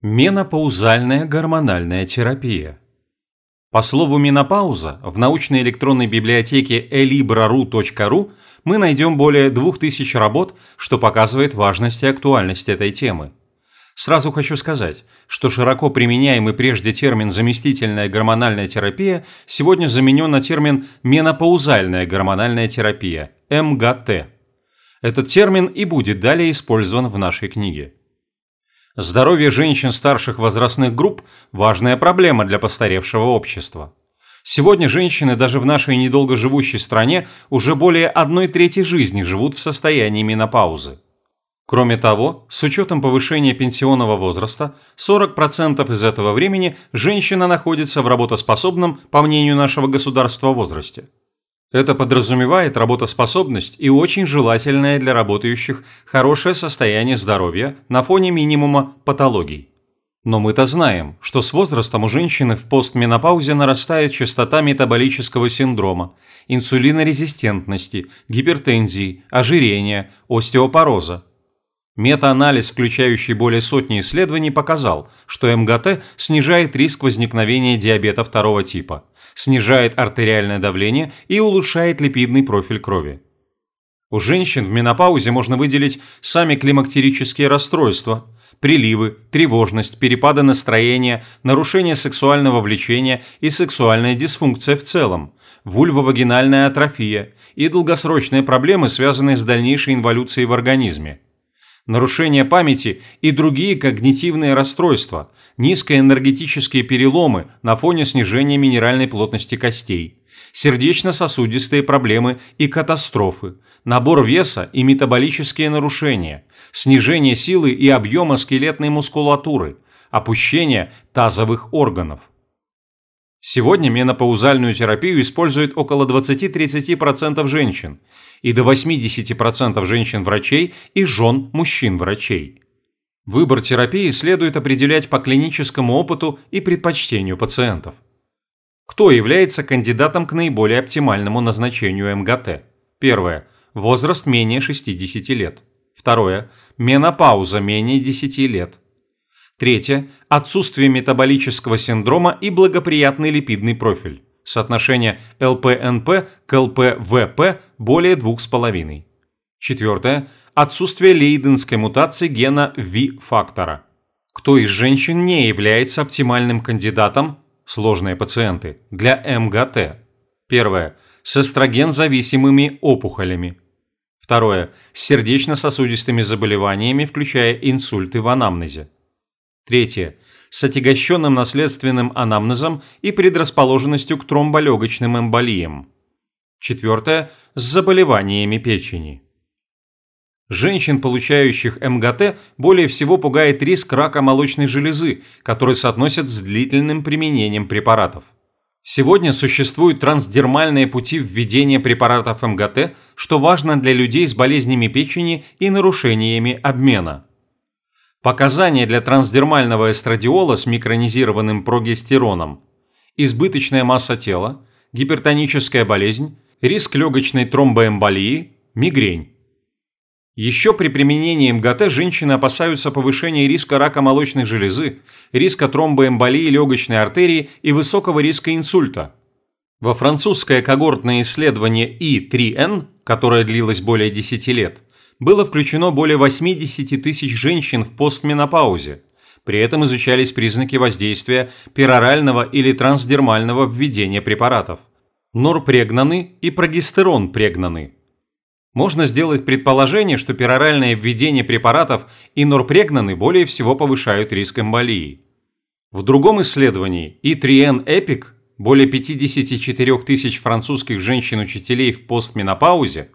Менопаузальная гормональная терапия. По слову менопауза в научной электронной библиотеке elibraru.ru мы найдем более 2000 работ, что показывает важность и актуальность этой темы. Сразу хочу сказать, что широко применяемый прежде термин «заместительная гормональная терапия» сегодня заменен на термин «менопаузальная гормональная терапия» – МГТ. Этот термин и будет далее использован в нашей книге. Здоровье женщин старших возрастных групп – важная проблема для постаревшего общества. Сегодня женщины даже в нашей недолго живущей стране уже более одной трети жизни живут в состоянии менопаузы. Кроме того, с учетом повышения пенсионного возраста, 40% из этого времени женщина находится в работоспособном, по мнению нашего государства, возрасте. Это подразумевает работоспособность и очень желательное для работающих хорошее состояние здоровья на фоне минимума патологий. Но мы-то знаем, что с возрастом у женщины в постменопаузе нарастает частота метаболического синдрома, инсулинорезистентности, гипертензии, ожирения, остеопороза. Метаанализ, включающий более сотни исследований, показал, что МГТ снижает риск возникновения диабета второго типа, снижает артериальное давление и улучшает липидный профиль крови. У женщин в менопаузе можно выделить сами климактерические расстройства, приливы, тревожность, перепады настроения, нарушение сексуального влечения и сексуальная дисфункция в целом, вульвовагинальная атрофия и долгосрочные проблемы, связанные с дальнейшей инволюцией в организме нарушение памяти и другие когнитивные расстройства, низкоэнергетические переломы на фоне снижения минеральной плотности костей, сердечно-сосудистые проблемы и катастрофы, набор веса и метаболические нарушения, снижение силы и объема скелетной мускулатуры, опущение тазовых органов. Сегодня менопаузальную терапию используют около 20-30% женщин и до 80% женщин-врачей и жен мужчин-врачей. Выбор терапии следует определять по клиническому опыту и предпочтению пациентов. Кто является кандидатом к наиболее оптимальному назначению МГТ? Первое. Возраст менее 60 лет. Второе. Менопауза менее 10 лет. Третье – отсутствие метаболического синдрома и благоприятный липидный профиль. Соотношение ЛПНП к ЛПВП более 2,5. Четвертое – отсутствие лейденской мутации гена V-фактора. Кто из женщин не является оптимальным кандидатом, сложные пациенты, для МГТ? Первое – с эстроген-зависимыми опухолями. Второе – с сердечно-сосудистыми заболеваниями, включая инсульты в анамнезе. Третье. С отягощенным наследственным анамнезом и предрасположенностью к тромболегочным эмболиям. Четвертое. С заболеваниями печени. Женщин, получающих МГТ, более всего пугает риск рака молочной железы, который соотносят с длительным применением препаратов. Сегодня существуют трансдермальные пути введения препаратов МГТ, что важно для людей с болезнями печени и нарушениями обмена. Показания для трансдермального эстрадиола с микронизированным прогестероном. Избыточная масса тела, гипертоническая болезнь, риск легочной тромбоэмболии, мигрень. Еще при применении МГТ женщины опасаются повышения риска рака молочной железы, риска тромбоэмболии легочной артерии и высокого риска инсульта. Во французское когортное исследование И3Н, которое длилось более 10 лет, было включено более 80 тысяч женщин в постменопаузе. При этом изучались признаки воздействия перорального или трансдермального введения препаратов. Норпрегнаны и прогестерон-прегнаны. Можно сделать предположение, что пероральное введение препаратов и норпрегнаны более всего повышают риск эмболии. В другом исследовании И3N EPIC более 54 тысяч французских женщин-учителей в постменопаузе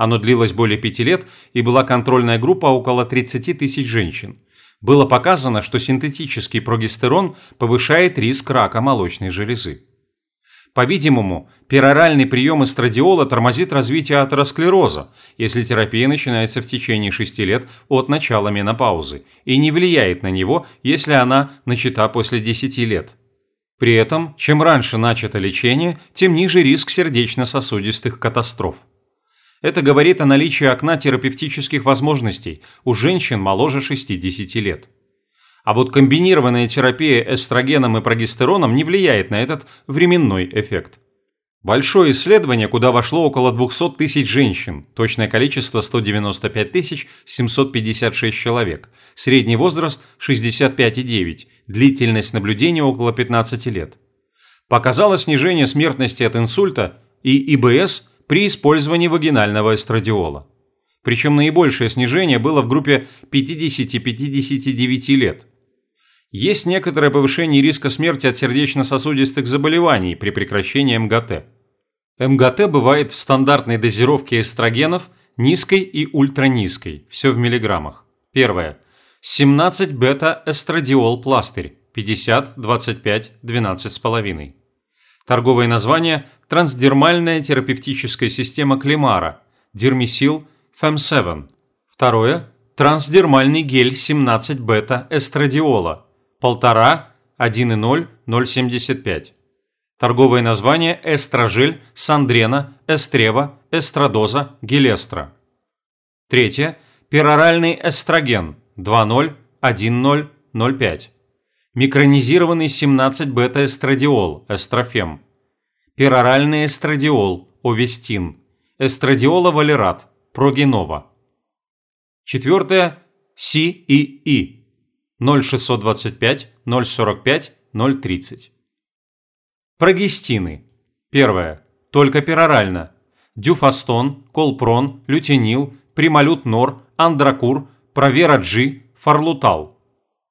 оно длилось более пяти лет и была контрольная группа около 30 тысяч женщин. Было показано, что синтетический прогестерон повышает риск рака молочной железы. По-видимому, пероральный прием эстрадиола тормозит развитие атеросклероза, если терапия начинается в течение 6 лет от начала менопаузы, и не влияет на него, если она начата после 10 лет. При этом, чем раньше начато лечение, тем ниже риск сердечно-сосудистых катастроф. Это говорит о наличии окна терапевтических возможностей у женщин моложе 60 лет. А вот комбинированная терапия эстрогеном и прогестероном не влияет на этот временной эффект. Большое исследование, куда вошло около 200 тысяч женщин, точное количество 195 756 человек, средний возраст 65,9, длительность наблюдения около 15 лет. Показало снижение смертности от инсульта и ИБС при использовании вагинального эстрадиола. Причем наибольшее снижение было в группе 50-59 лет. Есть некоторое повышение риска смерти от сердечно-сосудистых заболеваний при прекращении МГТ. МГТ бывает в стандартной дозировке эстрогенов низкой и ультранизкой, все в миллиграммах. Первое. 17 бета-эстрадиол пластырь, 50, 25, 12,5. Торговое название – трансдермальная терапевтическая система Климара, дермисил FEM7. Второе – трансдермальный гель 17 бета-эстрадиола, 1,5, 1,0, 0,75. Торговое название – эстрожель, сандрена, эстрева, эстрадоза, гелестра. Третье – пероральный эстроген 2.0, 1.0, 0.5. Микронизированный 17-бета-эстрадиол, эстрофем. Пероральный эстрадиол, овестин. Эстрадиола-валерат, прогенова. Четвертое – СИИИ 0625, 045, 030. Прогестины. Первое. Только перорально. Дюфастон, колпрон, лютенил, прималют нор, андракур, провера G, фарлутал.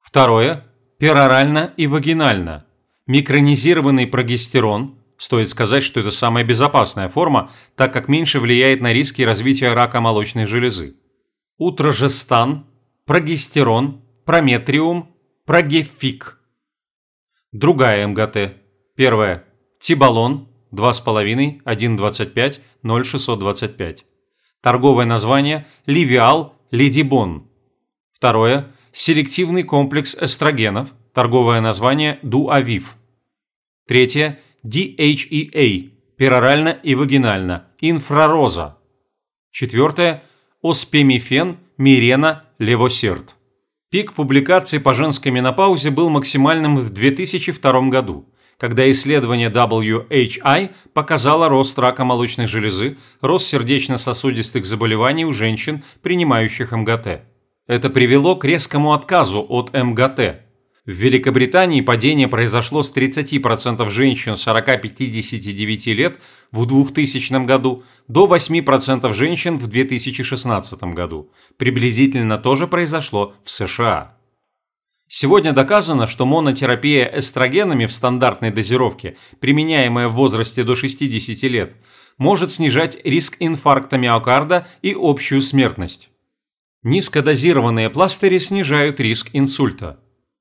Второе. Перорально и вагинально. Микронизированный прогестерон. Стоит сказать, что это самая безопасная форма, так как меньше влияет на риски развития рака молочной железы. Утрожестан, прогестерон, прометриум, прогефик. Другая МГТ. Первое. Тибалон 2,5, 1,25, 0,625. Торговое название Ливиал Лидибон. Второе. Селективный комплекс эстрогенов. Торговое название Дуавив. Третье. DHEA. Перорально и вагинально. Инфрароза. Четвертое. Оспемифен, Мирена, Левосерд. Пик публикаций по женской менопаузе был максимальным в 2002 году – когда исследование WHI показало рост рака молочной железы, рост сердечно-сосудистых заболеваний у женщин, принимающих МГТ. Это привело к резкому отказу от МГТ. В Великобритании падение произошло с 30% женщин 40-59 лет в 2000 году до 8% женщин в 2016 году. Приблизительно то же произошло в США. Сегодня доказано, что монотерапия эстрогенами в стандартной дозировке, применяемая в возрасте до 60 лет, может снижать риск инфаркта миокарда и общую смертность. Низкодозированные пластыри снижают риск инсульта.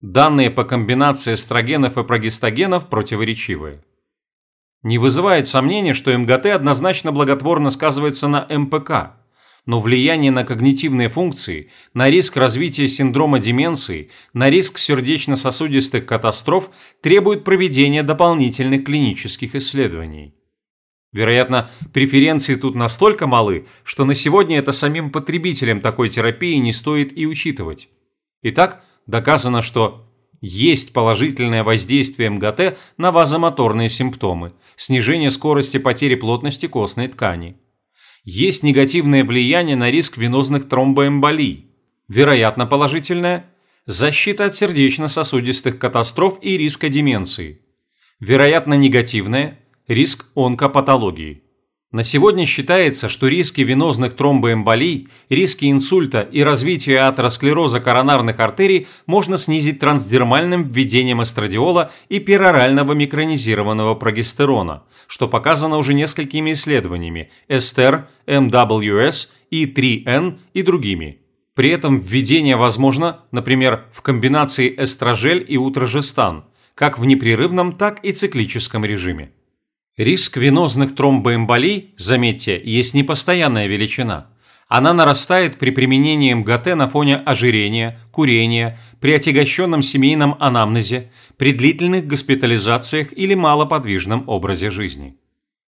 Данные по комбинации эстрогенов и прогестогенов противоречивые. Не вызывает сомнения, что МГТ однозначно благотворно сказывается на МПК – но влияние на когнитивные функции, на риск развития синдрома деменции, на риск сердечно-сосудистых катастроф требует проведения дополнительных клинических исследований. Вероятно, преференции тут настолько малы, что на сегодня это самим потребителям такой терапии не стоит и учитывать. Итак, доказано, что есть положительное воздействие МГТ на вазомоторные симптомы, снижение скорости потери плотности костной ткани есть негативное влияние на риск венозных тромбоэмболий. Вероятно, положительное – защита от сердечно-сосудистых катастроф и риска деменции. Вероятно, негативное – риск онкопатологии. На сегодня считается, что риски венозных тромбоэмболий, риски инсульта и развития атеросклероза коронарных артерий можно снизить трансдермальным введением эстрадиола и перорального микронизированного прогестерона, что показано уже несколькими исследованиями Эстер, МВС, И3Н и другими. При этом введение возможно, например, в комбинации эстрожель и утрожестан, как в непрерывном, так и циклическом режиме. Риск венозных тромбоэмболий, заметьте, есть непостоянная величина. Она нарастает при применении МГТ на фоне ожирения, курения, при отягощенном семейном анамнезе, при длительных госпитализациях или малоподвижном образе жизни.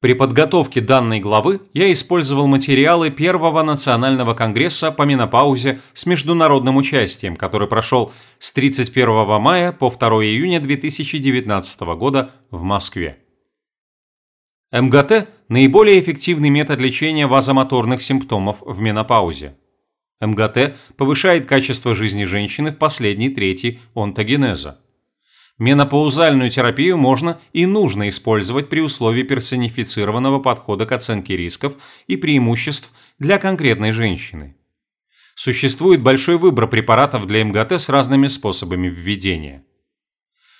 При подготовке данной главы я использовал материалы Первого национального конгресса по менопаузе с международным участием, который прошел с 31 мая по 2 июня 2019 года в Москве. МГТ – наиболее эффективный метод лечения вазомоторных симптомов в менопаузе. МГТ повышает качество жизни женщины в последней трети онтогенеза. Менопаузальную терапию можно и нужно использовать при условии персонифицированного подхода к оценке рисков и преимуществ для конкретной женщины. Существует большой выбор препаратов для МГТ с разными способами введения.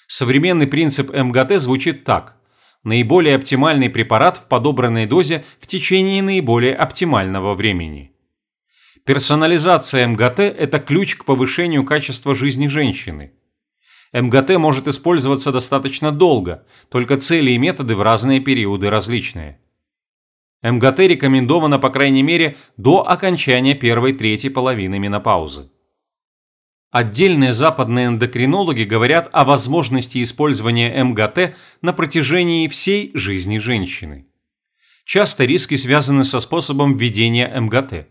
Современный принцип МГТ звучит так. Наиболее оптимальный препарат в подобранной дозе в течение наиболее оптимального времени. Персонализация МГТ – это ключ к повышению качества жизни женщины – МГТ может использоваться достаточно долго, только цели и методы в разные периоды различные. МГТ рекомендовано по крайней мере до окончания первой трети половины менопаузы. Отдельные западные эндокринологи говорят о возможности использования МГТ на протяжении всей жизни женщины. Часто риски связаны со способом введения МГТ.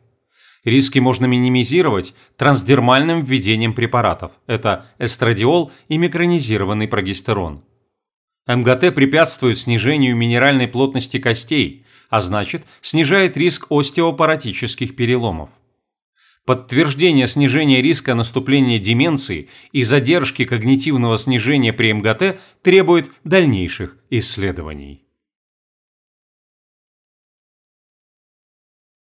Риски можно минимизировать трансдермальным введением препаратов. Это эстрадиол и микронизированный прогестерон. МГТ препятствует снижению минеральной плотности костей, а значит, снижает риск остеопаратических переломов. Подтверждение снижения риска наступления деменции и задержки когнитивного снижения при МГТ требует дальнейших исследований.